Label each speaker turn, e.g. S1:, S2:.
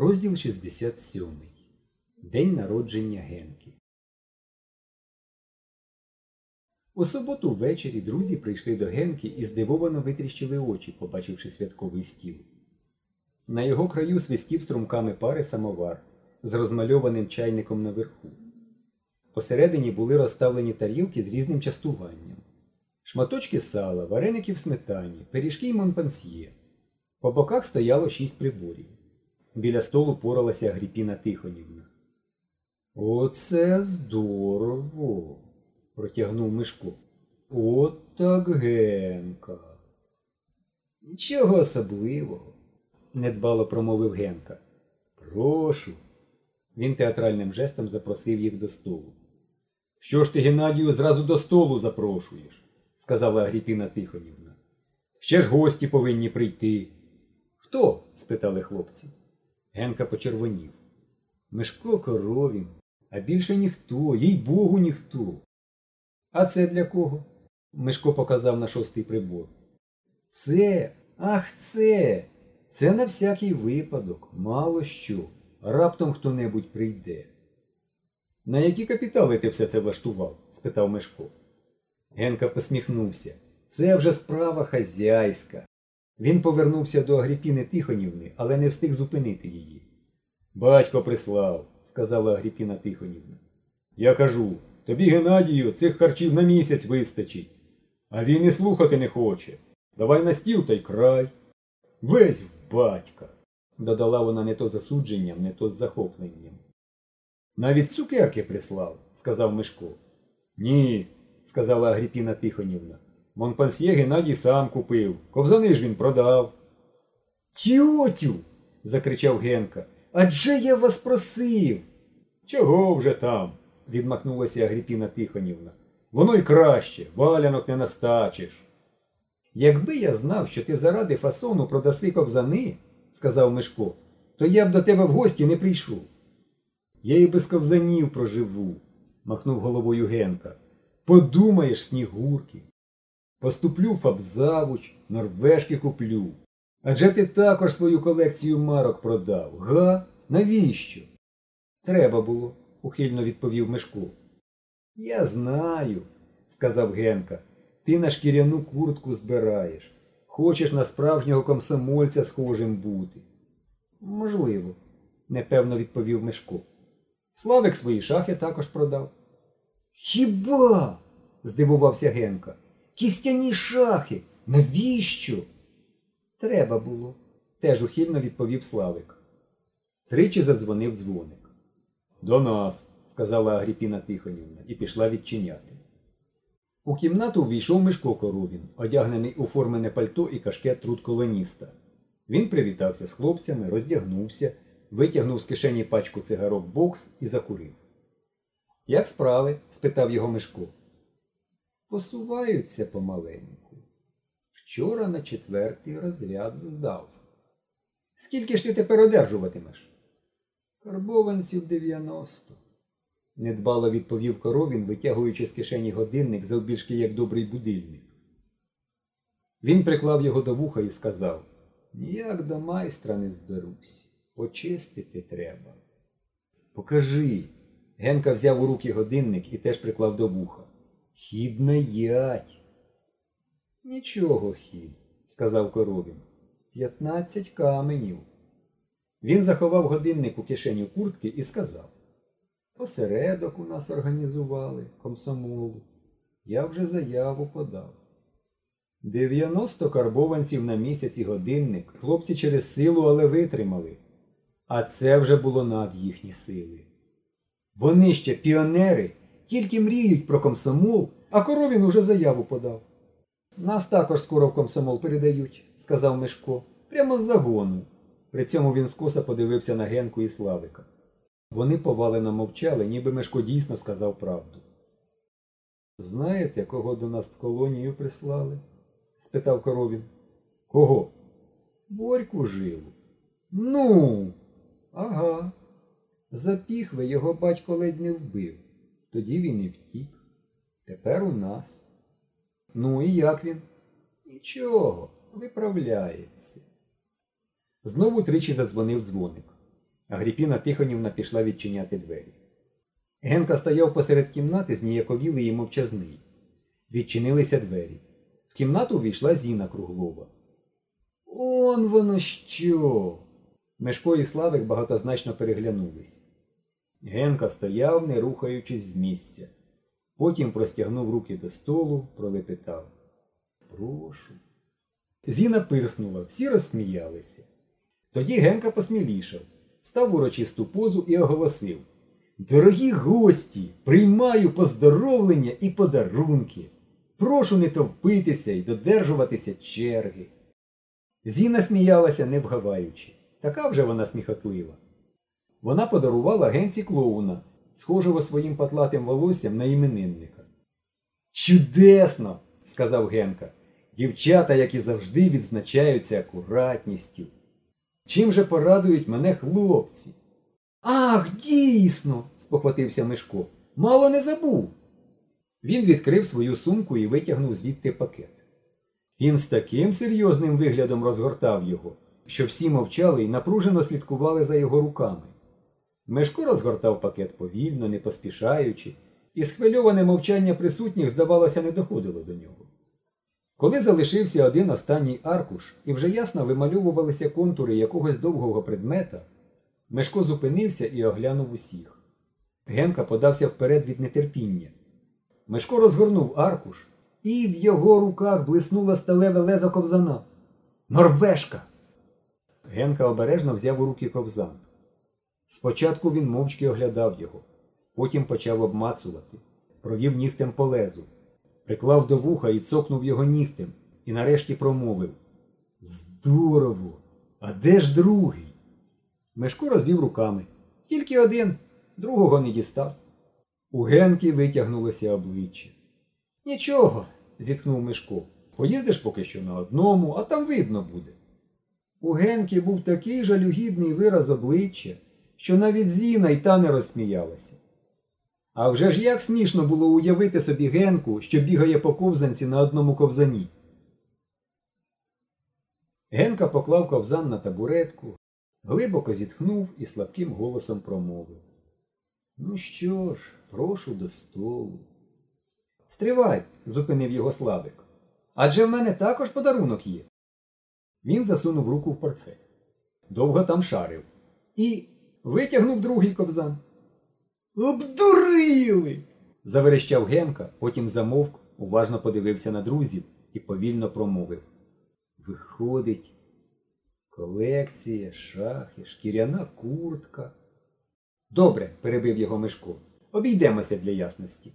S1: Розділ 67. День народження Генки. У суботу ввечері друзі прийшли до Генки і здивовано витріщили очі, побачивши святковий стіл. На його краю свистів струмками пари самовар з розмальованим чайником наверху. Посередині були розставлені тарілки з різним частуванням. Шматочки сала, вареники в сметані, пиріжки й монпансьє. По боках стояло шість приборів. Біля столу поралася Агріпіна Тихонівна. Оце здорово, протягнув Мишко. От так Генка. Нічого особливого, недбало промовив Генка. Прошу. Він театральним жестом запросив їх до столу. Що ж ти, Геннадію, зразу до столу запрошуєш? сказала Агріпіна Тихонівна. Ще ж гості повинні прийти. Хто? спитали хлопці. Генка почервонів. Мишко коровін, а більше ніхто, їй богу, ніхто. А це для кого? Мишко показав на шостий прибор. Це, ах, це. Це на всякий випадок, мало що. Раптом хто-небудь прийде. На які капітали ти все це влаштував? спитав Мишко. Генка посміхнувся. Це вже справа хазяйська. Він повернувся до Агріпіни Тихонівни, але не встиг зупинити її. Батько прислав, сказала Агріпіна Тихонівна. Я кажу, тобі, Геннадію, цих харчів на місяць вистачить. А він і слухати не хоче. Давай на стіл та й край. Весь в батька, додала вона не то засудженням, не то з захопленням. Навіть цукерки прислав, сказав Мишко. Ні, сказала Агріпіна Тихонівна. Монпансьє Геннадій сам купив, ковзани ж він продав. Тютю. закричав Генка. Адже я вас просив. Чого вже там? відмахнулася Агріпіна Тихонівна. Воно й краще, валянок не настачиш. Якби я знав, що ти заради фасону продаси ковзани, сказав Мишко, то я б до тебе в гості не прийшов. Я і без ковзанів проживу, махнув головою Генка. Подумаєш, снігурки. Поступлю фабзавуч, норвежки куплю. Адже ти також свою колекцію марок продав, га? Навіщо? Треба було, ухильно відповів Мишко. Я знаю, сказав Генка. Ти на шкіряну куртку збираєш. Хочеш на справжнього комсомольця схожим бути. Можливо, непевно відповів Мишко. Славик свої шахи також продав. Хіба? здивувався Генка. Кістяні шахи. Навіщо? Треба було, теж ухильно відповів Славик. Тричі задзвонив дзвоник. До нас, сказала Агріпіна Тихонівна і пішла відчиняти. У кімнату ввійшов Мишко Коровін, одягнений у формене пальто і кашкет труд колоніста. Він привітався з хлопцями, роздягнувся, витягнув з кишені пачку цигарок бокс і закурив. Як справи? спитав його Мишко. Посуваються помаленьку. Вчора на четвертий розряд здав. Скільки ж ти тепер одержуватимеш? Карбованців 90. Недбало відповів коровін, витягуючи з кишені годинник завбільшки як добрий будильник. Він приклав його до вуха і сказав Ніяк до майстра не зберусь. Почистити треба. Покажи. Генка взяв у руки годинник і теж приклав до вуха. Хід на ять. Нічого хід, сказав коровін. П'ятнадцять каменів. Він заховав годинник у кишеню куртки і сказав Посередок у нас організували комсомолу. Я вже заяву подав. Дев'яносто карбованців на місяць і годинник хлопці через силу, але витримали. А це вже було над їхні сили. Вони ще піонери, тільки мріють про комсомол, а коровін уже заяву подав. Нас також скоро в комсомол передають, сказав Мишко, прямо з загону. При цьому він скоса подивився на Генку і Славика. Вони повалено мовчали, ніби Мишко дійсно сказав правду. Знаєте, кого до нас в колонію прислали? спитав коровін. Кого? Борьку жилу. Ну, ага. За піхви його батько ледь не вбив. Тоді він і втік. Тепер у нас. Ну і як він? Нічого, виправляється. Знову тричі задзвонив дзвоник. Агріпіна Тихонівна пішла відчиняти двері. Генка стояв посеред кімнати, зніяковілий і мовчазний. Відчинилися двері. В кімнату увійшла Зіна Круглова. Он воно що. Мешко і Славик багатозначно переглянулись. Генка стояв, не рухаючись з місця. Потім простягнув руки до столу, пролепетав. Прошу. Зіна пирснула, всі розсміялися. Тоді Генка посмілішав, став урочисту позу і оголосив Дорогі гості, приймаю поздоровлення і подарунки. Прошу не товпитися і додержуватися черги. Зіна сміялася, не вгаваючи. Така вже вона сміхотлива. Вона подарувала генці клоуна, схожого своїм патлатим волоссям на іменинника. Чудесно! сказав Генка. Дівчата, як і завжди, відзначаються акуратністю. Чим же порадують мене хлопці? Ах, дійсно, спохватився Мишко. Мало не забув. Він відкрив свою сумку і витягнув звідти пакет. Він з таким серйозним виглядом розгортав його, що всі мовчали і напружено слідкували за його руками. Мешко розгортав пакет повільно, не поспішаючи, і схвильоване мовчання присутніх, здавалося, не доходило до нього. Коли залишився один останній аркуш і вже ясно вимальовувалися контури якогось довгого предмета, Мешко зупинився і оглянув усіх. Генка подався вперед від нетерпіння. Мешко розгорнув аркуш, і в його руках блиснуло сталеве лезо ковзана. Норвежка! Генка обережно взяв у руки ковзан. Спочатку він мовчки оглядав його, потім почав обмацувати, провів нігтем по лезу, приклав до вуха і цокнув його нігтем, і нарешті промовив Здорово! А де ж другий? Мешко розвів руками. Тільки один, другого не дістав. У Генки витягнулося обличчя. Нічого, зітхнув Мишко. Поїздиш поки що на одному, а там видно буде. У Генки був такий жалюгідний вираз обличчя, що навіть Зіна й та не розсміялася. А вже ж як смішно було уявити собі Генку, що бігає по ковзанці на одному ковзані. Генка поклав ковзан на табуретку, глибоко зітхнув і слабким голосом промовив. Ну що ж, прошу до столу. Стривай, зупинив його Славик. Адже в мене також подарунок є. Він засунув руку в портфель. Довго там шарив. І витягнув другий кобзан. Обдурили. заверещав Генка, потім замовк, уважно подивився на друзів і повільно промовив. Виходить, колекція, шахи, шкіряна куртка. Добре, перебив його Мишко. Обійдемося для ясності.